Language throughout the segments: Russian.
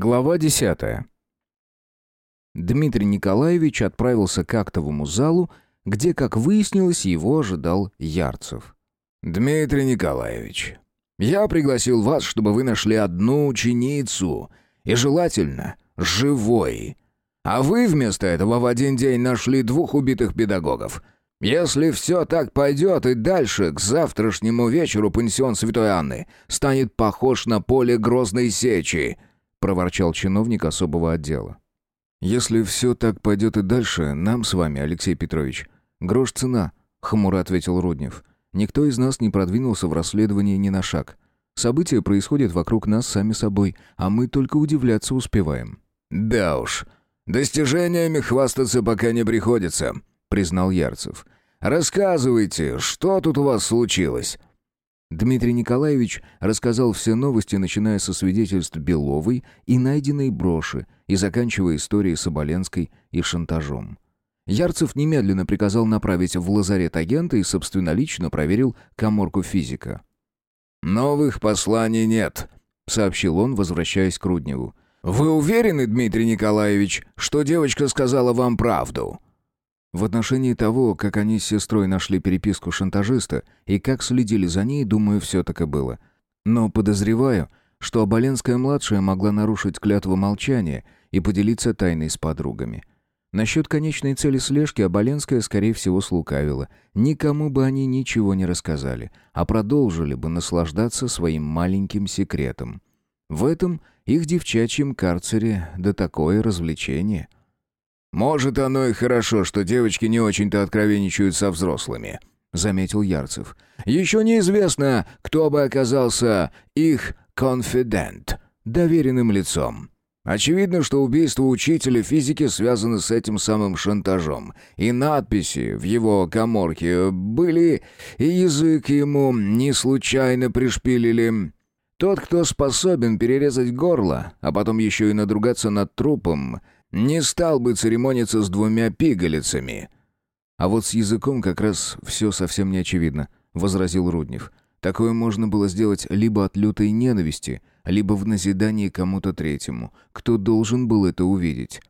Глава десятая. Дмитрий Николаевич отправился к актовому залу, где, как выяснилось, его ожидал Ярцев. «Дмитрий Николаевич, я пригласил вас, чтобы вы нашли одну ученицу, и желательно живой. А вы вместо этого в один день нашли двух убитых педагогов. Если все так пойдет и дальше, к завтрашнему вечеру пансион Святой Анны станет похож на поле Грозной Сечи», — проворчал чиновник особого отдела. «Если все так пойдет и дальше, нам с вами, Алексей Петрович, грош цена», — хмуро ответил Руднев. «Никто из нас не продвинулся в расследовании ни на шаг. События происходят вокруг нас сами собой, а мы только удивляться успеваем». «Да уж, достижениями хвастаться пока не приходится», — признал Ярцев. «Рассказывайте, что тут у вас случилось?» Дмитрий Николаевич рассказал все новости, начиная со свидетельств Беловой и найденной броши и заканчивая историей Соболенской и шантажом. Ярцев немедленно приказал направить в лазарет агента и собственнолично проверил коморку физика. «Новых посланий нет», — сообщил он, возвращаясь к Рудневу. «Вы уверены, Дмитрий Николаевич, что девочка сказала вам правду?» В отношении того, как они с сестрой нашли переписку шантажиста и как следили за ней, думаю, все так и было. Но подозреваю, что Оболенская-младшая могла нарушить клятву молчания и поделиться тайной с подругами. Насчет конечной цели слежки Оболенская, скорее всего, слукавила. Никому бы они ничего не рассказали, а продолжили бы наслаждаться своим маленьким секретом. В этом их девчачьем карцере да такое развлечение — «Может, оно и хорошо, что девочки не очень-то откровенничают со взрослыми», — заметил Ярцев. «Еще неизвестно, кто бы оказался их конфидент, доверенным лицом. Очевидно, что убийство учителя физики связано с этим самым шантажом, и надписи в его коморке были, и язык ему не случайно пришпилили». Тот, кто способен перерезать горло, а потом еще и надругаться над трупом, не стал бы церемониться с двумя пигалицами». «А вот с языком как раз все совсем не очевидно», — возразил Руднев. «Такое можно было сделать либо от лютой ненависти, либо в назидании кому-то третьему. Кто должен был это увидеть?»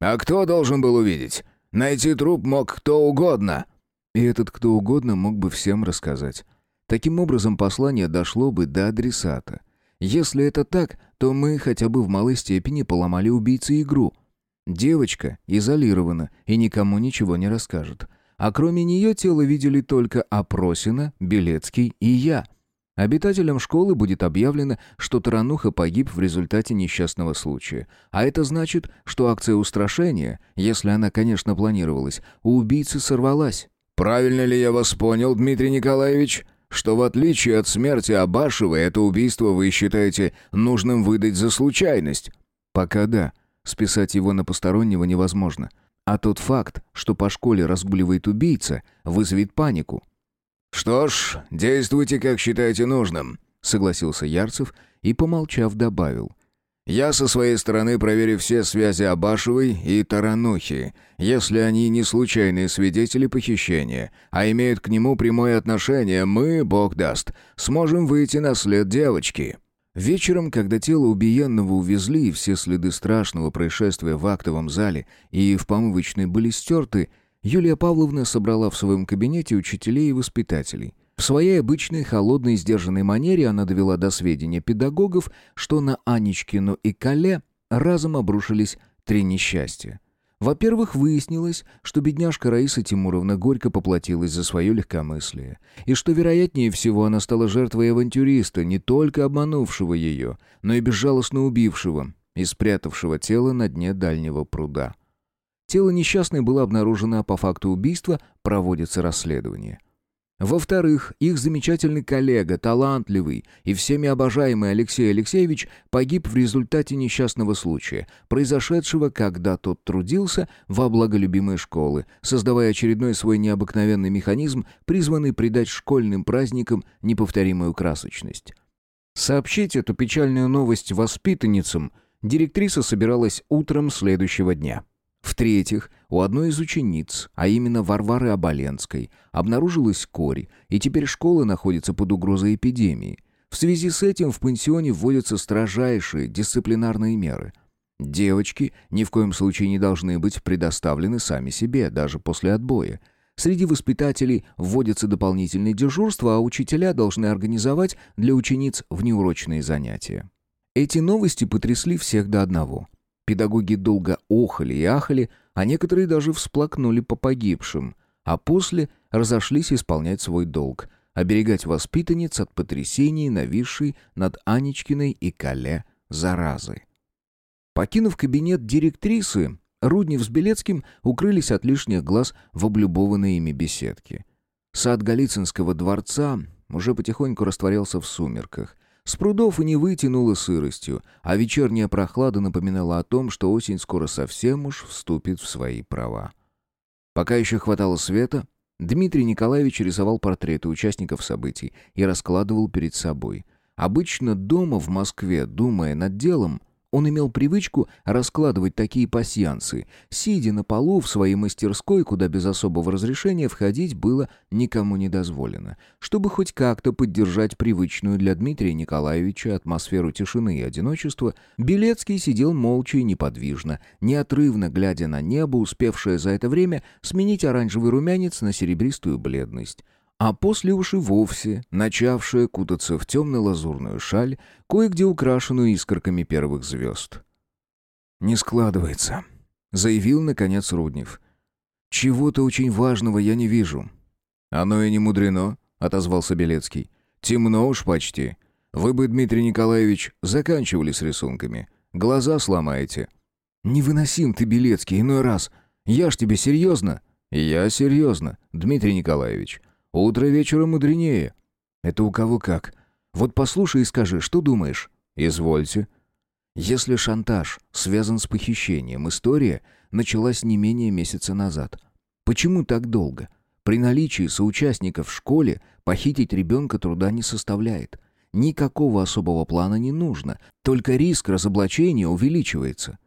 «А кто должен был увидеть? Найти труп мог кто угодно». И этот кто угодно мог бы всем рассказать. Таким образом, послание дошло бы до адресата. Если это так, то мы хотя бы в малой степени поломали убийце игру — Девочка изолирована и никому ничего не расскажет. А кроме нее тело видели только Опросина, Белецкий и я. Обитателям школы будет объявлено, что Тарануха погиб в результате несчастного случая. А это значит, что акция устрашения, если она, конечно, планировалась, у убийцы сорвалась. «Правильно ли я вас понял, Дмитрий Николаевич?» что в отличие от смерти Абашевой, это убийство вы считаете нужным выдать за случайность?» «Пока да. Списать его на постороннего невозможно. А тот факт, что по школе разгуливает убийца, вызовет панику. «Что ж, действуйте, как считаете нужным», — согласился Ярцев и, помолчав, добавил. «Я со своей стороны проверю все связи Абашевой и Таранухи, если они не случайные свидетели похищения, а имеют к нему прямое отношение, мы, бог даст, сможем выйти на след девочки». Вечером, когда тело убиенного увезли и все следы страшного происшествия в актовом зале и в помывочной были стерты, Юлия Павловна собрала в своем кабинете учителей и воспитателей. В своей обычной холодной сдержанной манере она довела до сведения педагогов, что на Анечкину и Кале разом обрушились три несчастья. Во-первых, выяснилось, что бедняжка Раиса Тимуровна горько поплатилась за свое легкомыслие, и что, вероятнее всего, она стала жертвой авантюриста, не только обманувшего ее, но и безжалостно убившего и спрятавшего тело на дне дальнего пруда. Тело несчастной было обнаружено, а по факту убийства проводится расследование. Во-вторых, их замечательный коллега, талантливый и всеми обожаемый Алексей Алексеевич погиб в результате несчастного случая, произошедшего, когда тот трудился во благо любимой школы, создавая очередной свой необыкновенный механизм, призванный придать школьным праздникам неповторимую красочность. Сообщить эту печальную новость воспитанницам директриса собиралась утром следующего дня. В-третьих, у одной из учениц, а именно Варвары Оболенской, обнаружилась корь, и теперь школа находится под угрозой эпидемии. В связи с этим в пансионе вводятся строжайшие дисциплинарные меры. Девочки ни в коем случае не должны быть предоставлены сами себе, даже после отбоя. Среди воспитателей вводятся дополнительные дежурства, а учителя должны организовать для учениц внеурочные занятия. Эти новости потрясли всех до одного. Педагоги долго охали и ахали, а некоторые даже всплакнули по погибшим, а после разошлись исполнять свой долг — оберегать воспитанниц от потрясений, нависшей над Анечкиной и Кале заразы. Покинув кабинет директрисы, Руднев с Белецким укрылись от лишних глаз в облюбованной ими беседке. Сад Голицынского дворца уже потихоньку растворялся в сумерках. С прудов и не вытянуло сыростью, а вечерняя прохлада напоминала о том, что осень скоро совсем уж вступит в свои права. Пока еще хватало света, Дмитрий Николаевич рисовал портреты участников событий и раскладывал перед собой. Обычно дома в Москве, думая над делом, он имел привычку раскладывать такие пасьянсы, сидя на полу в своей мастерской, куда без особого разрешения входить было никому не дозволено. Чтобы хоть как-то поддержать привычную для Дмитрия Николаевича атмосферу тишины и одиночества, Белецкий сидел молча и неподвижно, неотрывно глядя на небо, успевшее за это время сменить оранжевый румянец на серебристую бледность а после уж и вовсе начавшая кутаться в темно-лазурную шаль, кое-где украшенную искорками первых звезд. «Не складывается», — заявил, наконец, Руднев. «Чего-то очень важного я не вижу». «Оно и не мудрено», — отозвался Белецкий. «Темно уж почти. Вы бы, Дмитрий Николаевич, заканчивали с рисунками. Глаза сломаете». «Невыносим ты, Белецкий, иной раз. Я ж тебе серьезно?» «Я серьезно, Дмитрий Николаевич. Утро вечера мудренее. Это у кого как. Вот послушай и скажи, что думаешь? Извольте. Если шантаж связан с похищением, история началась не менее месяца назад. Почему так долго? При наличии соучастников в школе похитить ребенка труда не составляет. Никакого особого плана не нужно, только риск разоблачения увеличивается.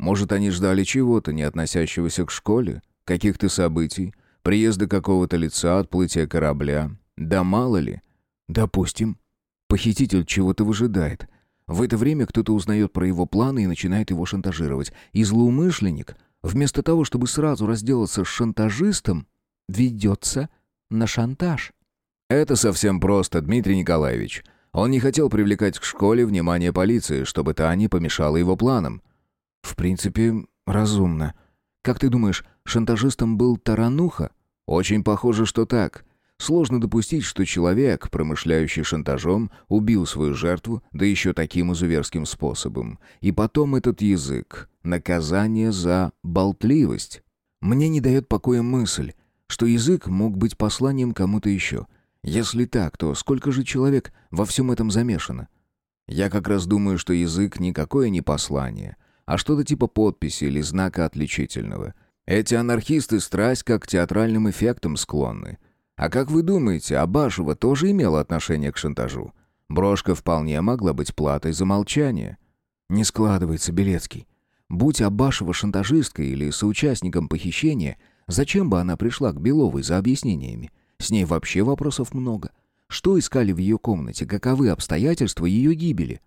Может, они ждали чего-то, не относящегося к школе, каких-то событий, приезда какого-то лица, отплытия корабля. Да мало ли. Допустим, похититель чего-то выжидает. В это время кто-то узнает про его планы и начинает его шантажировать. И злоумышленник, вместо того, чтобы сразу разделаться с шантажистом, ведется на шантаж. Это совсем просто, Дмитрий Николаевич. Он не хотел привлекать к школе внимание полиции, чтобы та не помешала его планам. В принципе, разумно. Как ты думаешь, шантажистом был Тарануха? Очень похоже, что так. Сложно допустить, что человек, промышляющий шантажом, убил свою жертву, да еще таким изуверским способом. И потом этот язык. Наказание за болтливость. Мне не дает покоя мысль, что язык мог быть посланием кому-то еще. Если так, то сколько же человек во всем этом замешано? Я как раз думаю, что язык никакое не послание, а что-то типа подписи или знака отличительного. Эти анархисты страсть как к театральным эффектам склонны. А как вы думаете, Абашева тоже имела отношение к шантажу? Брошка вполне могла быть платой за молчание. Не складывается, Белецкий. Будь Абашева шантажисткой или соучастником похищения, зачем бы она пришла к Беловой за объяснениями? С ней вообще вопросов много. Что искали в ее комнате? Каковы обстоятельства ее гибели?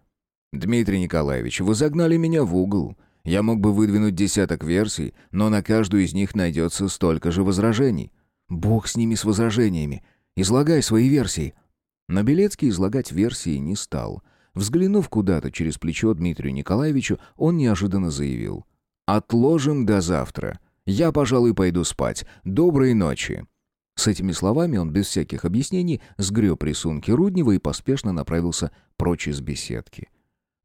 «Дмитрий Николаевич, вы загнали меня в угол. Я мог бы выдвинуть десяток версий, но на каждую из них найдется столько же возражений. Бог с ними, с возражениями. Излагай свои версии». Но Белецкий излагать версии не стал. Взглянув куда-то через плечо Дмитрию Николаевичу, он неожиданно заявил. «Отложим до завтра. Я, пожалуй, пойду спать. Доброй ночи». С этими словами он без всяких объяснений сгреб рисунки Руднева и поспешно направился прочь из беседки.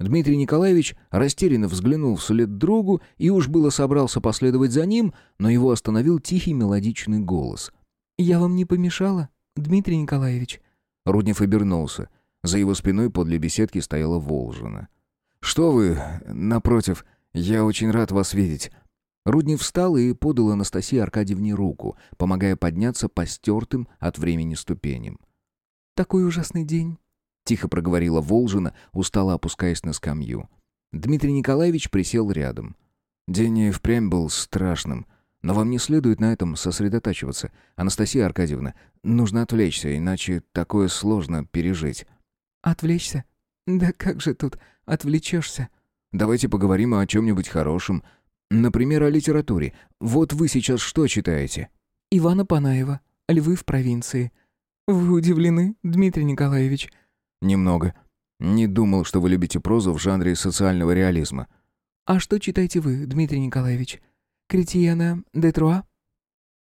Дмитрий Николаевич растерянно взглянул вслед другу и уж было собрался последовать за ним, но его остановил тихий мелодичный голос. «Я вам не помешала, Дмитрий Николаевич?» Руднев обернулся. За его спиной подле беседки стояла Волжина. «Что вы? Напротив, я очень рад вас видеть». Руднев встал и подал Анастасии Аркадьевне руку, помогая подняться по стертым от времени ступеням. «Такой ужасный день тихо проговорила Волжина, устало опускаясь на скамью. Дмитрий Николаевич присел рядом. День и впрямь был страшным, но вам не следует на этом сосредотачиваться. Анастасия Аркадьевна, нужно отвлечься, иначе такое сложно пережить. Отвлечься? Да как же тут отвлечешься? Давайте поговорим о чем-нибудь хорошем. Например, о литературе. Вот вы сейчас что читаете? Ивана Панаева. Львы в провинции. Вы удивлены, Дмитрий Николаевич? Немного. Не думал, что вы любите прозу в жанре социального реализма. А что читаете вы, Дмитрий Николаевич? Кретьена де Труа?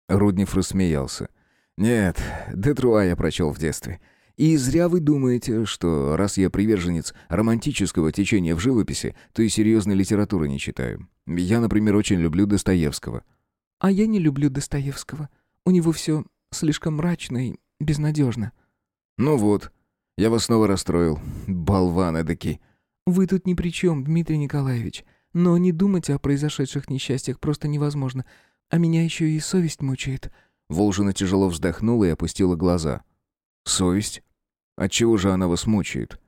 Руднев рассмеялся. Нет, де Труа я прочел в детстве. И зря вы думаете, что раз я приверженец романтического течения в живописи, то и серьезной литературы не читаю. Я, например, очень люблю Достоевского. А я не люблю Достоевского. У него все слишком мрачно и безнадежно. Ну вот, я вас снова расстроил, болван эдакий. Вы тут ни при чем, Дмитрий Николаевич. Но не думать о произошедших несчастьях просто невозможно. А меня еще и совесть мучает. Волжина тяжело вздохнула и опустила глаза. Совесть? Отчего же она вас мучает?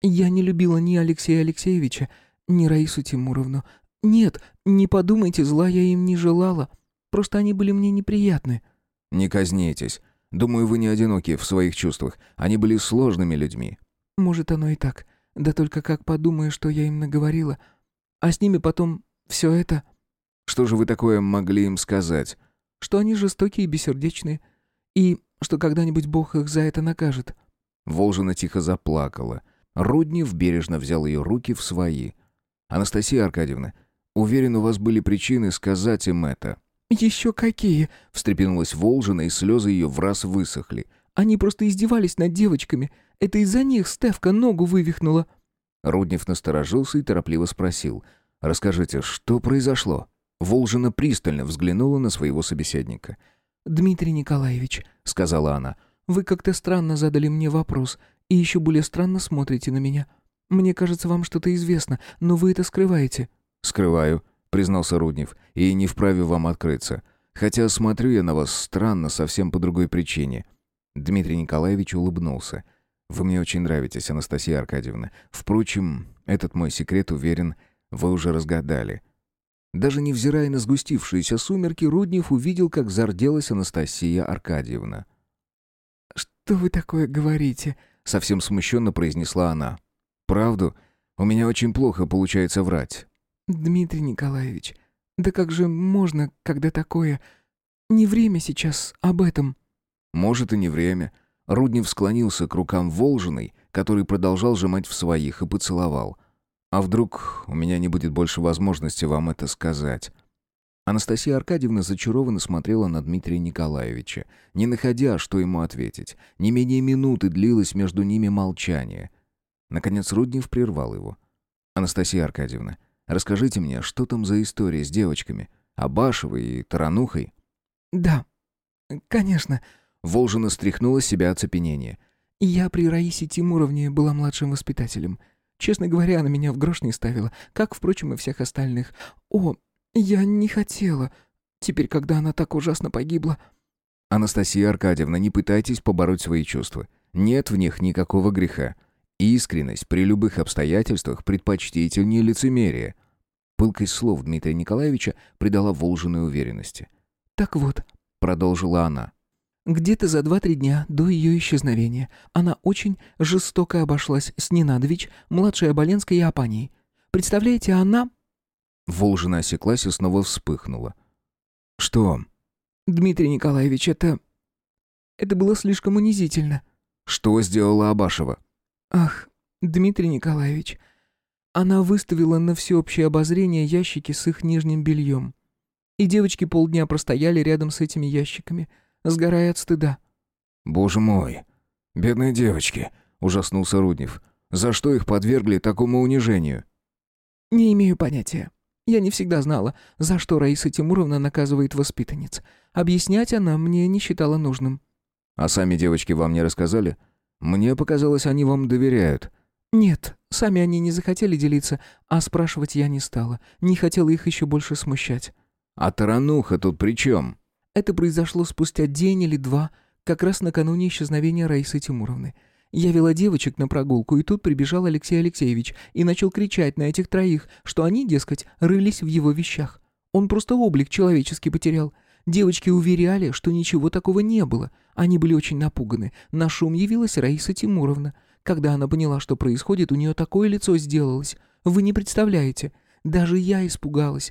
Я не любила ни Алексея Алексеевича, ни Раису Тимуровну. Нет, не подумайте, зла я им не желала. Просто они были мне неприятны. Не казнитесь. Думаю, вы не одиноки в своих чувствах. Они были сложными людьми. Может, оно и так. Да только как подумаю, что я им наговорила. А с ними потом все это... Что же вы такое могли им сказать? Что они жестокие и бессердечные. И что когда-нибудь Бог их за это накажет. Волжина тихо заплакала. Руднев бережно взял ее руки в свои. «Анастасия Аркадьевна, уверен, у вас были причины сказать им это». «Еще какие?» — встрепенулась Волжина, и слезы ее враз высохли. «Они просто издевались над девочками. Это из-за них Стевка ногу вывихнула». Руднев насторожился и торопливо спросил. «Расскажите, что произошло?» Волжина пристально взглянула на своего собеседника. «Дмитрий Николаевич», — сказала она, — «вы как-то странно задали мне вопрос, и еще более странно смотрите на меня. Мне кажется, вам что-то известно, но вы это скрываете». «Скрываю», — признался Руднев, — «и не вправе вам открыться. Хотя смотрю я на вас странно, совсем по другой причине». Дмитрий Николаевич улыбнулся. «Вы мне очень нравитесь, Анастасия Аркадьевна. Впрочем, этот мой секрет, уверен, вы уже разгадали». Даже невзирая на сгустившиеся сумерки, Руднев увидел, как зарделась Анастасия Аркадьевна. «Что вы такое говорите?» — совсем смущенно произнесла она. «Правду? У меня очень плохо получается врать». «Дмитрий Николаевич, да как же можно, когда такое... Не время сейчас об этом». «Может, и не время». Руднев склонился к рукам Волжиной, который продолжал сжимать в своих, и поцеловал — а вдруг у меня не будет больше возможности вам это сказать?» Анастасия Аркадьевна зачарованно смотрела на Дмитрия Николаевича, не находя, что ему ответить. Не менее минуты длилось между ними молчание. Наконец Руднев прервал его. «Анастасия Аркадьевна, расскажите мне, что там за история с девочками? Абашевой и Таранухой?» «Да, конечно». Волжина стряхнула с себя оцепенение. «Я при Раисе Тимуровне была младшим воспитателем. Честно говоря, она меня в грош не ставила, как, впрочем, и всех остальных. О, я не хотела. Теперь, когда она так ужасно погибла... Анастасия Аркадьевна, не пытайтесь побороть свои чувства. Нет в них никакого греха. Искренность при любых обстоятельствах предпочтительнее лицемерия. Пылкость слов Дмитрия Николаевича придала Волжиной уверенности. «Так вот», — продолжила она, где-то за два-три дня до ее исчезновения она очень жестоко обошлась с Ненадович, младшей Оболенской и Апанией. Представляете, она...» Волжина осеклась и снова вспыхнула. «Что?» «Дмитрий Николаевич, это... это было слишком унизительно». «Что сделала Абашева?» «Ах, Дмитрий Николаевич, она выставила на всеобщее обозрение ящики с их нижним бельем. И девочки полдня простояли рядом с этими ящиками» сгорая от стыда». «Боже мой! Бедные девочки!» — ужаснулся Руднев. «За что их подвергли такому унижению?» «Не имею понятия. Я не всегда знала, за что Раиса Тимуровна наказывает воспитанниц. Объяснять она мне не считала нужным». «А сами девочки вам не рассказали? Мне показалось, они вам доверяют». «Нет, сами они не захотели делиться, а спрашивать я не стала. Не хотела их еще больше смущать». «А тарануха тут при чем?» Это произошло спустя день или два, как раз накануне исчезновения Раисы Тимуровны. Я вела девочек на прогулку, и тут прибежал Алексей Алексеевич и начал кричать на этих троих, что они, дескать, рылись в его вещах. Он просто облик человеческий потерял. Девочки уверяли, что ничего такого не было. Они были очень напуганы. На шум явилась Раиса Тимуровна. Когда она поняла, что происходит, у нее такое лицо сделалось. Вы не представляете. Даже я испугалась.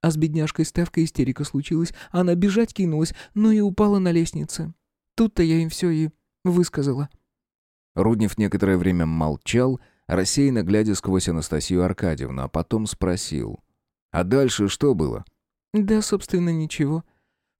А с бедняжкой Стевкой истерика случилась. Она бежать кинулась, но и упала на лестнице. Тут-то я им все и высказала. Руднев некоторое время молчал, рассеянно глядя сквозь Анастасию Аркадьевну, а потом спросил. «А дальше что было?» «Да, собственно, ничего.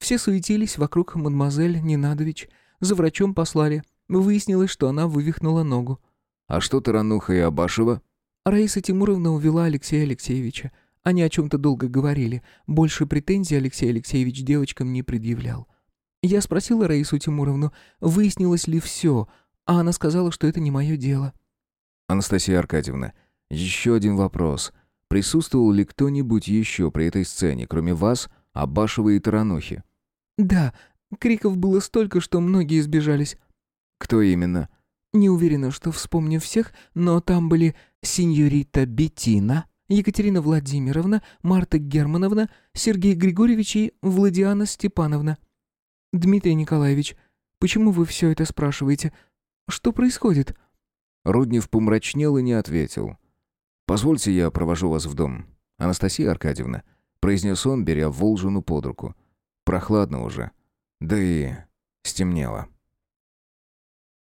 Все суетились вокруг мадемуазель Ненадович. За врачом послали. Выяснилось, что она вывихнула ногу». «А что Тарануха и Абашева?» Раиса Тимуровна увела Алексея Алексеевича. Они о чем-то долго говорили. Больше претензий Алексей Алексеевич девочкам не предъявлял. Я спросила Раису Тимуровну, выяснилось ли все, а она сказала, что это не мое дело. Анастасия Аркадьевна, еще один вопрос. Присутствовал ли кто-нибудь еще при этой сцене, кроме вас, Абашева и Таранухи? Да, криков было столько, что многие сбежались. Кто именно? Не уверена, что вспомню всех, но там были сеньорита Беттина, Екатерина Владимировна, Марта Германовна, Сергей Григорьевич и Владиана Степановна. Дмитрий Николаевич, почему вы все это спрашиваете? Что происходит?» Руднев помрачнел и не ответил. «Позвольте, я провожу вас в дом. Анастасия Аркадьевна», — произнес он, беря Волжину под руку. «Прохладно уже. Да и стемнело».